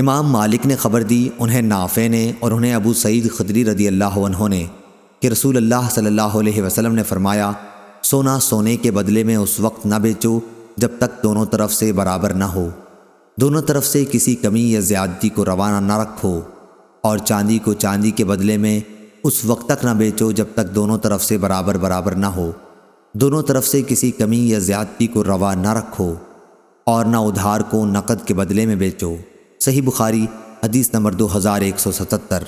امام مالک نے خبر دی، انہیں نافع نے اور انہیں ابو سعید خدری رضی اللہ عنہ نے کہ رسول اللہ صلی اللہ علیہ وسلم نے فرمایا، سونا سونے کے بدلے میں اس وقت نہ بیچو جب تک دونوں طرف سے برابر نہ ہو۔ دونوں طرف سے کسی کمی یا زیادتی کو روانہ نہ رکھو اور چاندی کو چاندی کے بدلے میں اس وقت تک نہ بیچو جب تک دونوں طرف سے برابر برابر نہ ہو۔ دونوں طرف سے کسی کمی یا زیادتی کو روا نہ رکھو اور نہ ادھار کو نقد کے بدلے میں بیچو۔ صحیح بخاری حدیث نمبر دو ہزار ایک سو ستتر۔